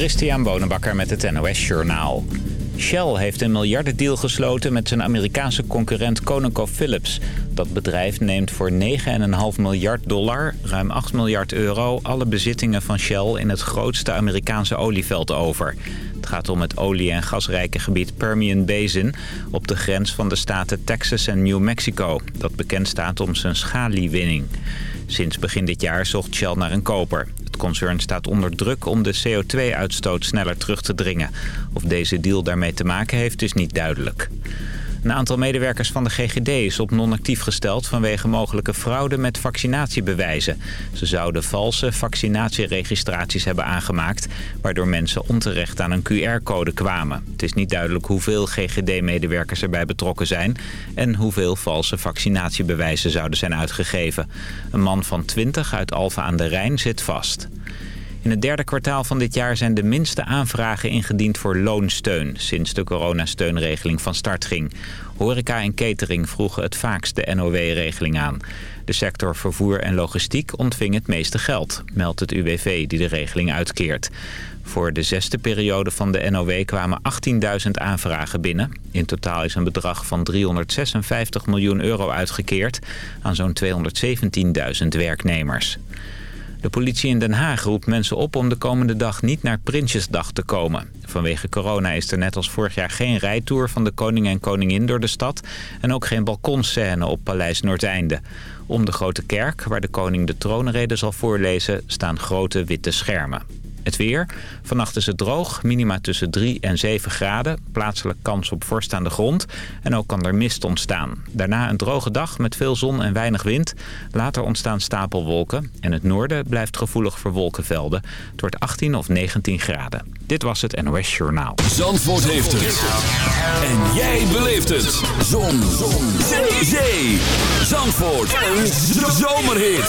Christian Bonenbakker met het NOS Journaal. Shell heeft een miljardendeal gesloten met zijn Amerikaanse concurrent ConocoPhillips. Dat bedrijf neemt voor 9,5 miljard dollar, ruim 8 miljard euro... alle bezittingen van Shell in het grootste Amerikaanse olieveld over. Het gaat om het olie- en gasrijke gebied Permian Basin... op de grens van de staten Texas en New Mexico... dat bekend staat om zijn schaliewinning. Sinds begin dit jaar zocht Shell naar een koper. Het concern staat onder druk om de CO2-uitstoot sneller terug te dringen. Of deze deal daarmee te maken heeft is niet duidelijk. Een aantal medewerkers van de GGD is op non-actief gesteld vanwege mogelijke fraude met vaccinatiebewijzen. Ze zouden valse vaccinatieregistraties hebben aangemaakt, waardoor mensen onterecht aan een QR-code kwamen. Het is niet duidelijk hoeveel GGD-medewerkers erbij betrokken zijn en hoeveel valse vaccinatiebewijzen zouden zijn uitgegeven. Een man van 20 uit Alphen aan de Rijn zit vast. In het derde kwartaal van dit jaar zijn de minste aanvragen ingediend voor loonsteun... sinds de coronasteunregeling van start ging. Horeca en catering vroegen het vaakst de NOW-regeling aan. De sector vervoer en logistiek ontving het meeste geld, meldt het UWV die de regeling uitkeert. Voor de zesde periode van de NOW kwamen 18.000 aanvragen binnen. In totaal is een bedrag van 356 miljoen euro uitgekeerd aan zo'n 217.000 werknemers. De politie in Den Haag roept mensen op om de komende dag niet naar Prinsjesdag te komen. Vanwege corona is er net als vorig jaar geen rijtour van de koning en koningin door de stad... en ook geen balkonscène op Paleis Noordeinde. Om de Grote Kerk, waar de koning de troonrede zal voorlezen, staan grote witte schermen. Het weer. Vannacht is het droog. Minima tussen 3 en 7 graden. Plaatselijk kans op vorst aan de grond. En ook kan er mist ontstaan. Daarna een droge dag met veel zon en weinig wind. Later ontstaan stapelwolken. En het noorden blijft gevoelig voor wolkenvelden. Het wordt 18 of 19 graden. Dit was het NOS Journaal. Zandvoort heeft het. En jij beleeft het. Zon. zon. Zee. Zandvoort. Een zomerhit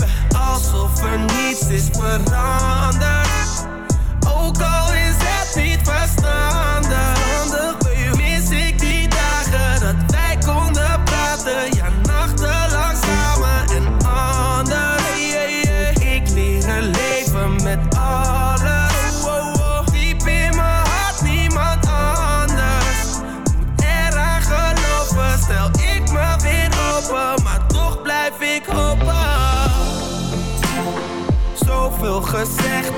Er niets is veranderd. Ook al is het niet verstandig.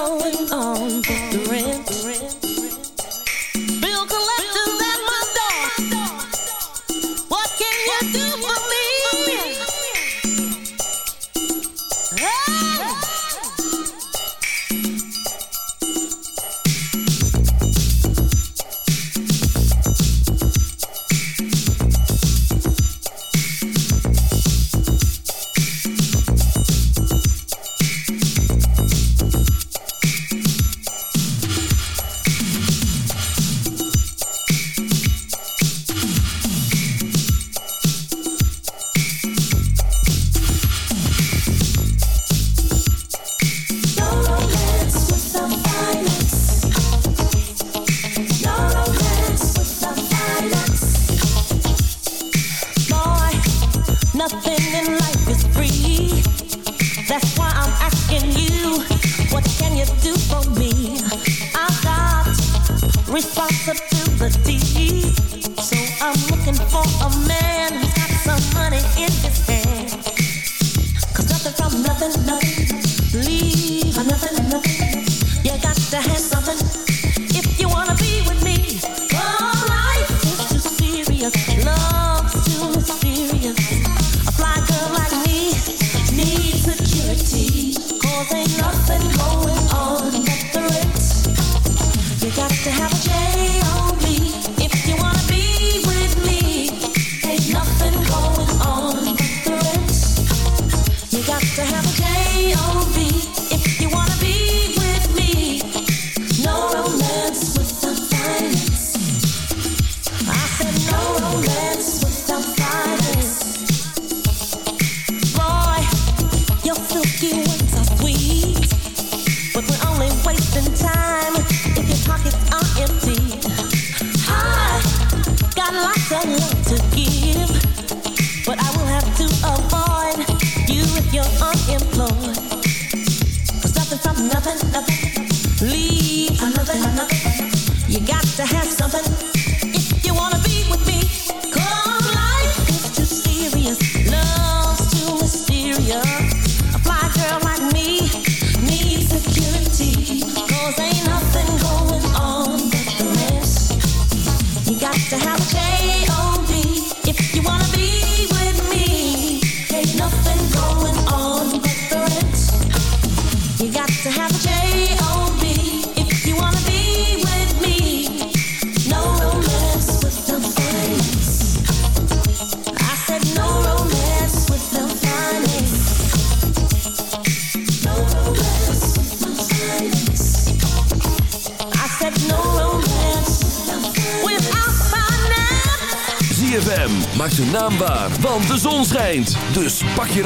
going on for?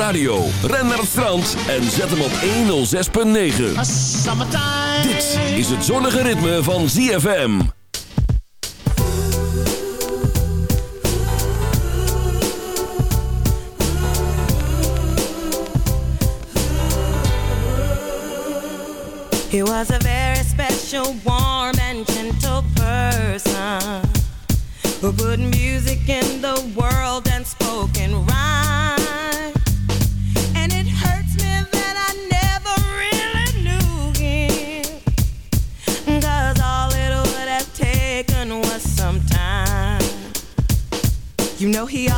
radio, ren naar het strand en zet hem op 106.9. Dit is het zonnige ritme van ZFM. He was a very special, warm and gentle person Who put music in the world and Spoken Right. he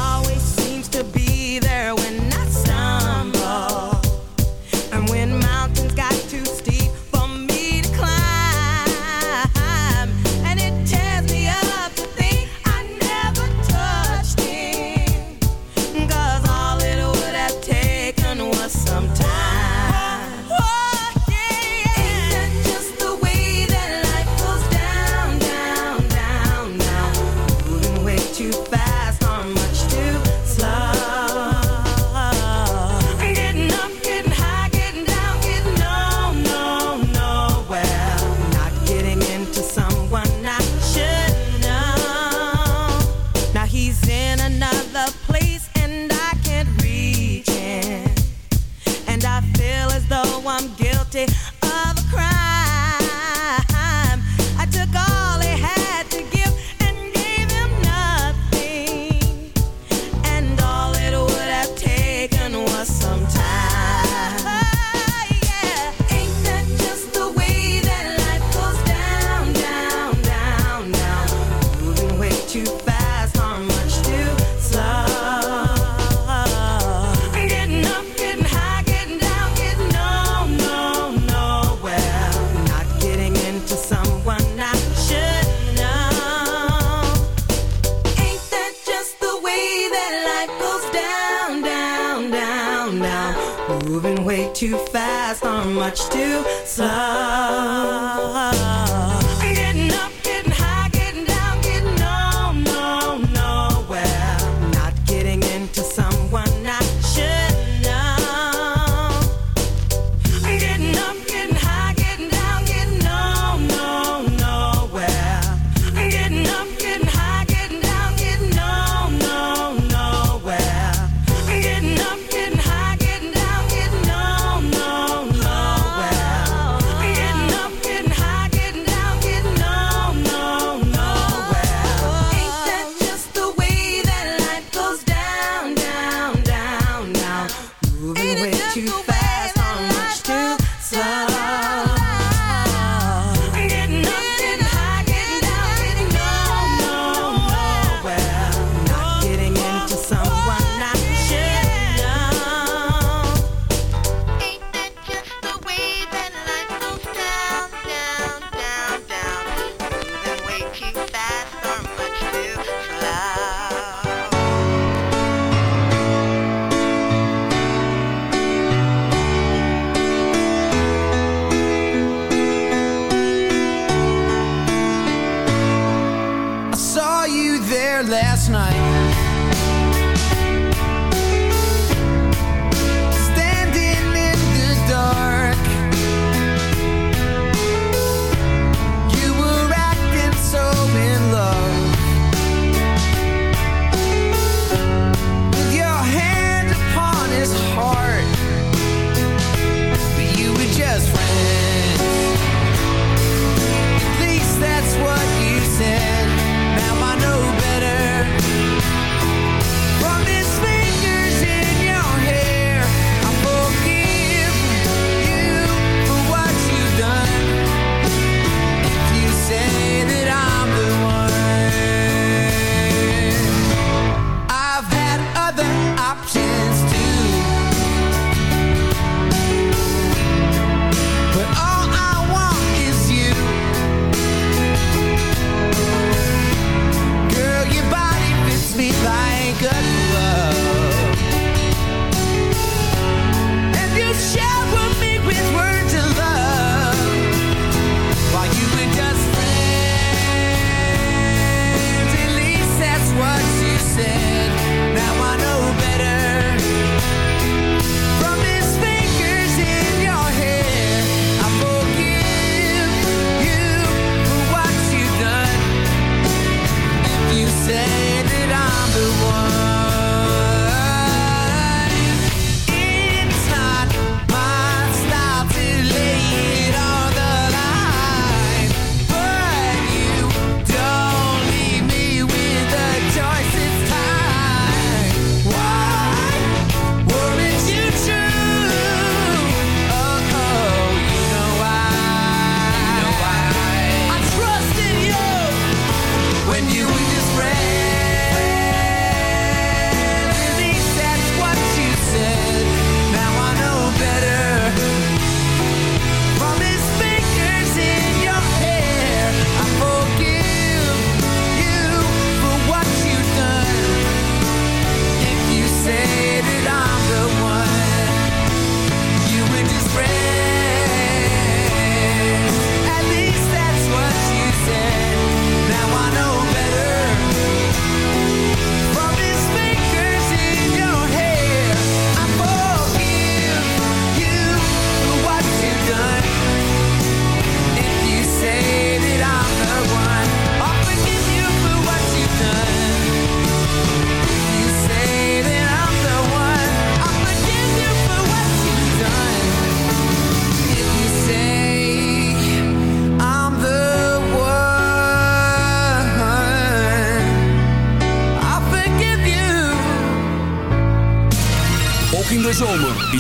much too slow.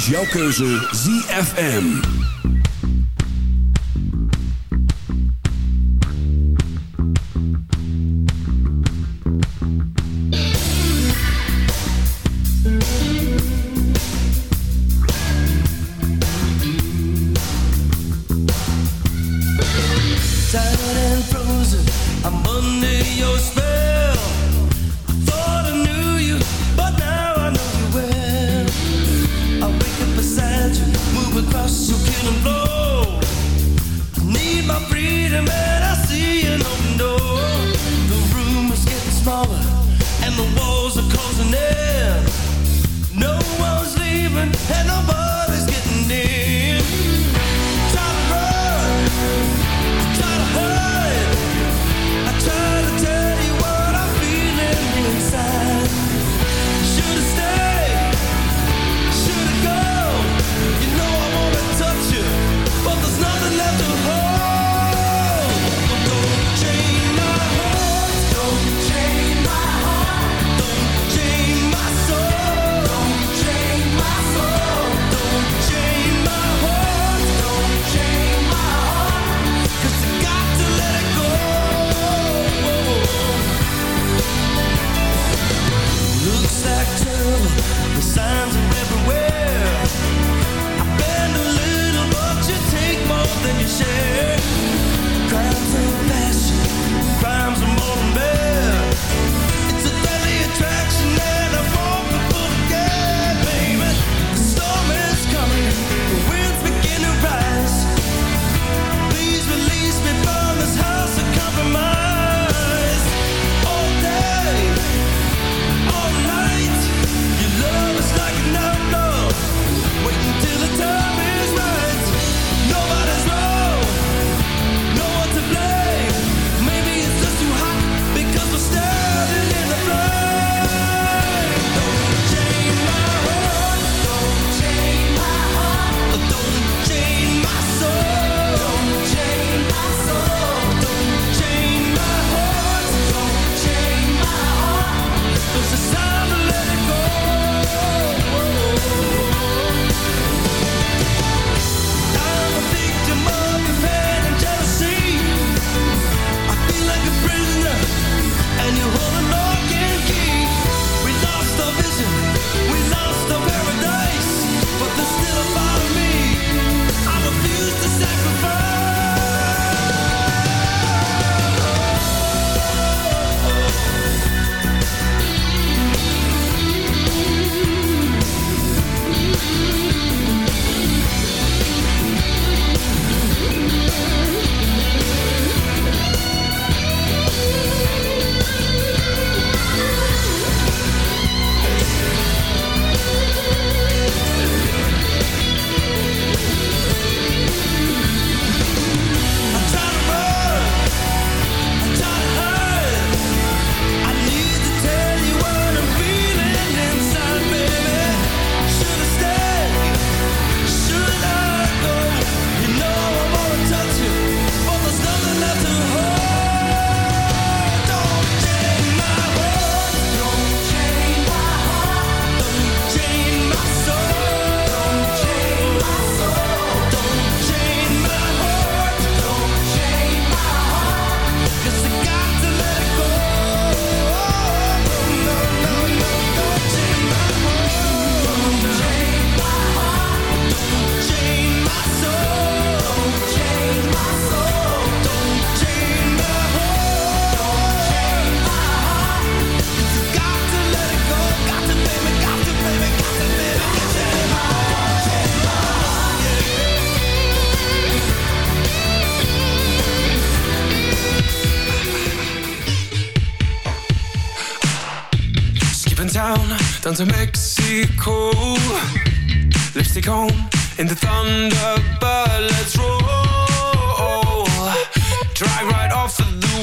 Jouw keuze ZFM.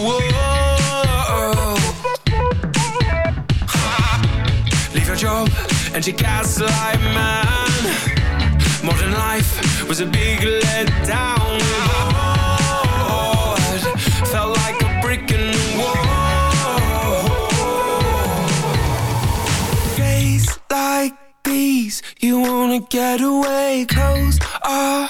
Wow. Ha. Leave your job and your gaslight man. Modern life was a big letdown. Bored. Felt like a brick in the wall. Days like these, you wanna get away. Close our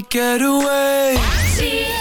get away.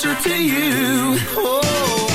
Closer to you. Oh.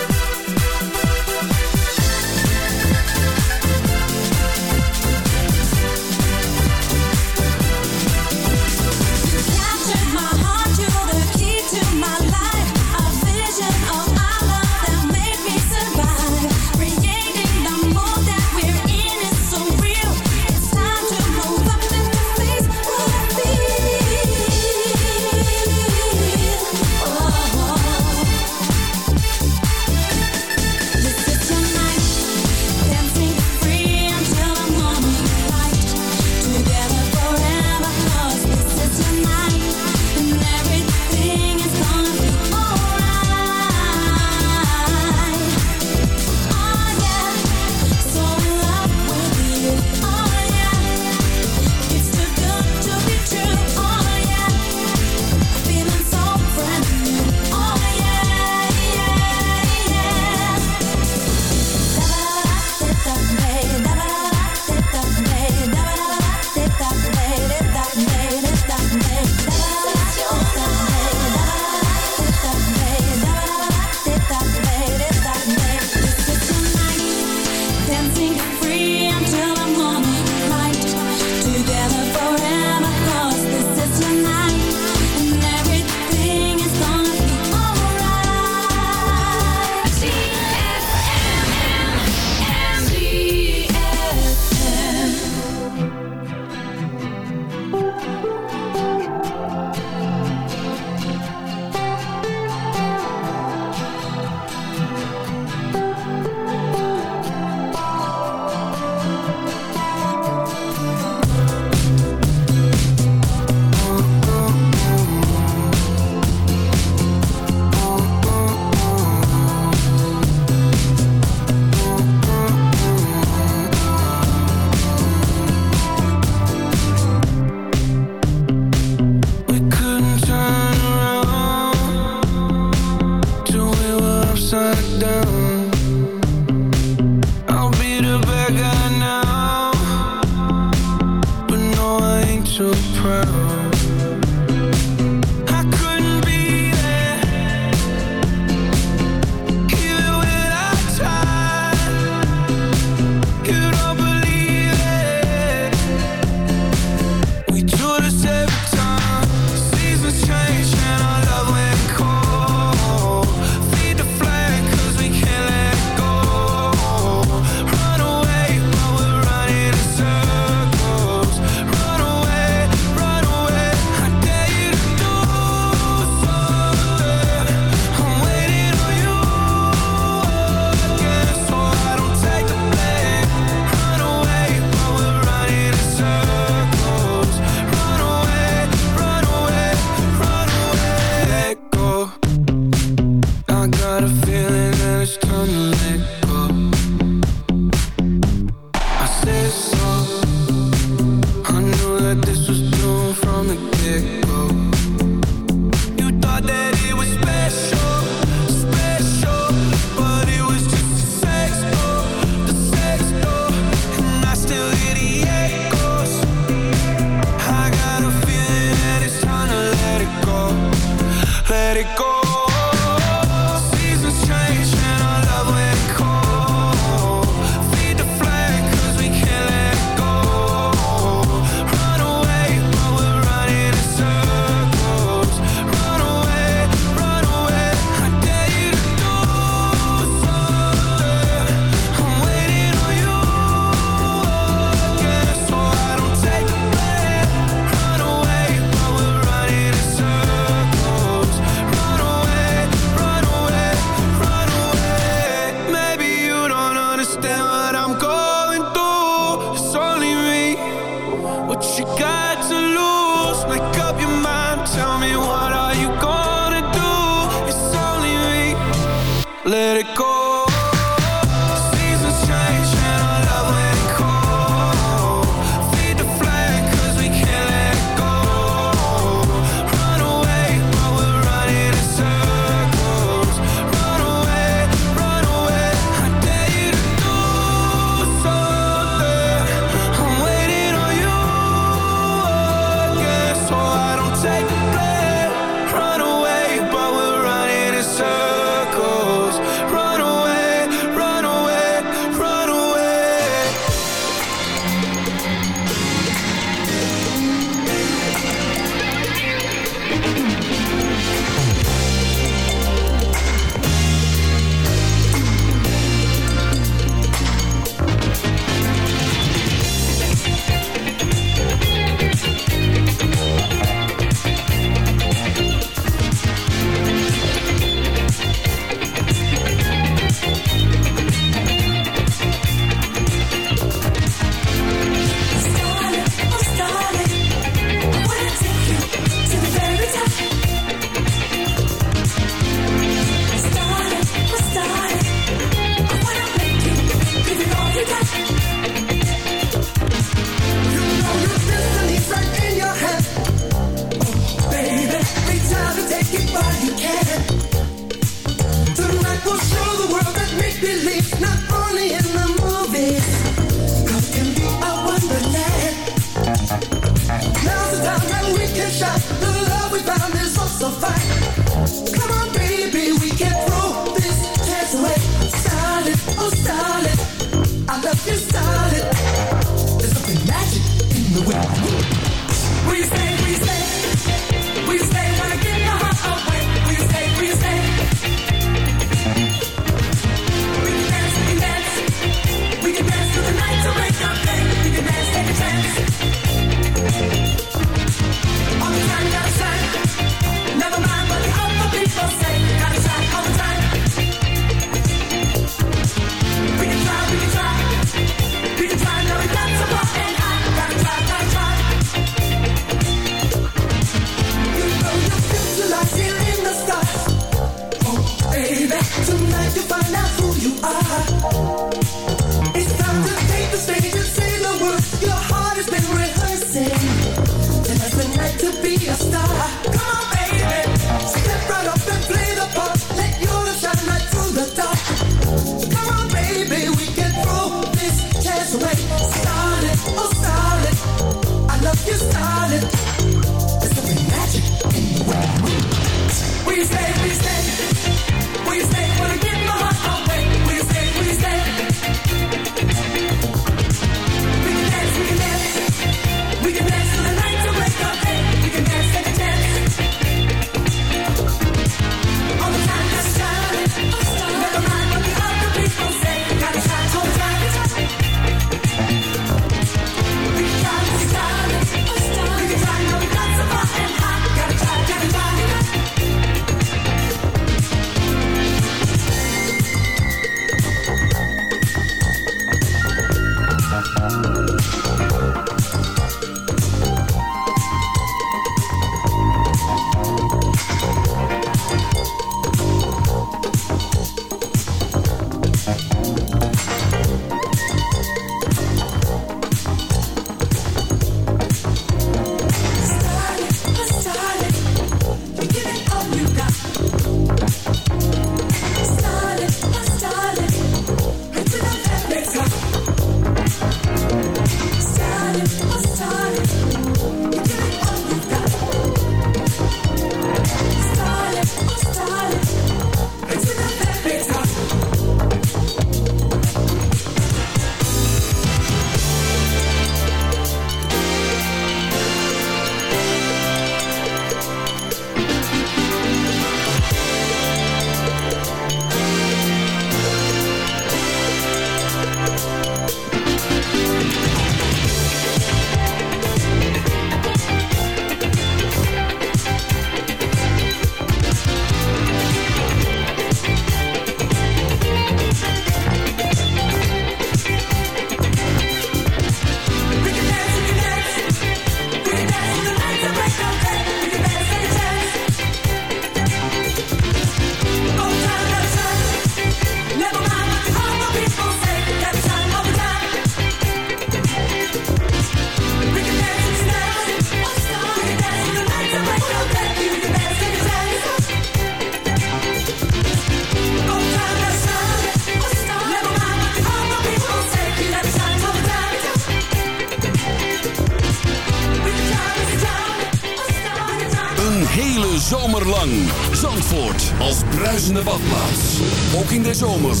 zomer.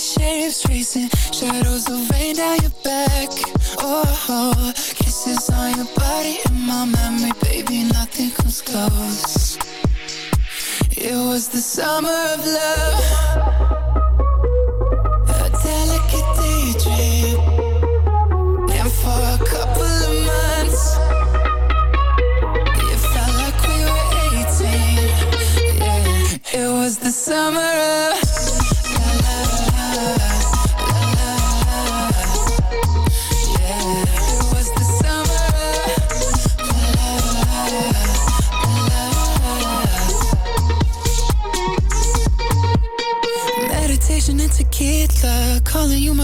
shapes tracing shadows of rain down your back. Oh, kisses on your body in my memory, baby, nothing comes close. It was the summer of love, a delicate daydream, and for a couple of months. It felt like we were 18. Yeah. It was the summer of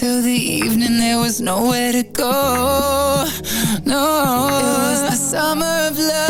till the evening there was nowhere to go. No. It was the summer of love.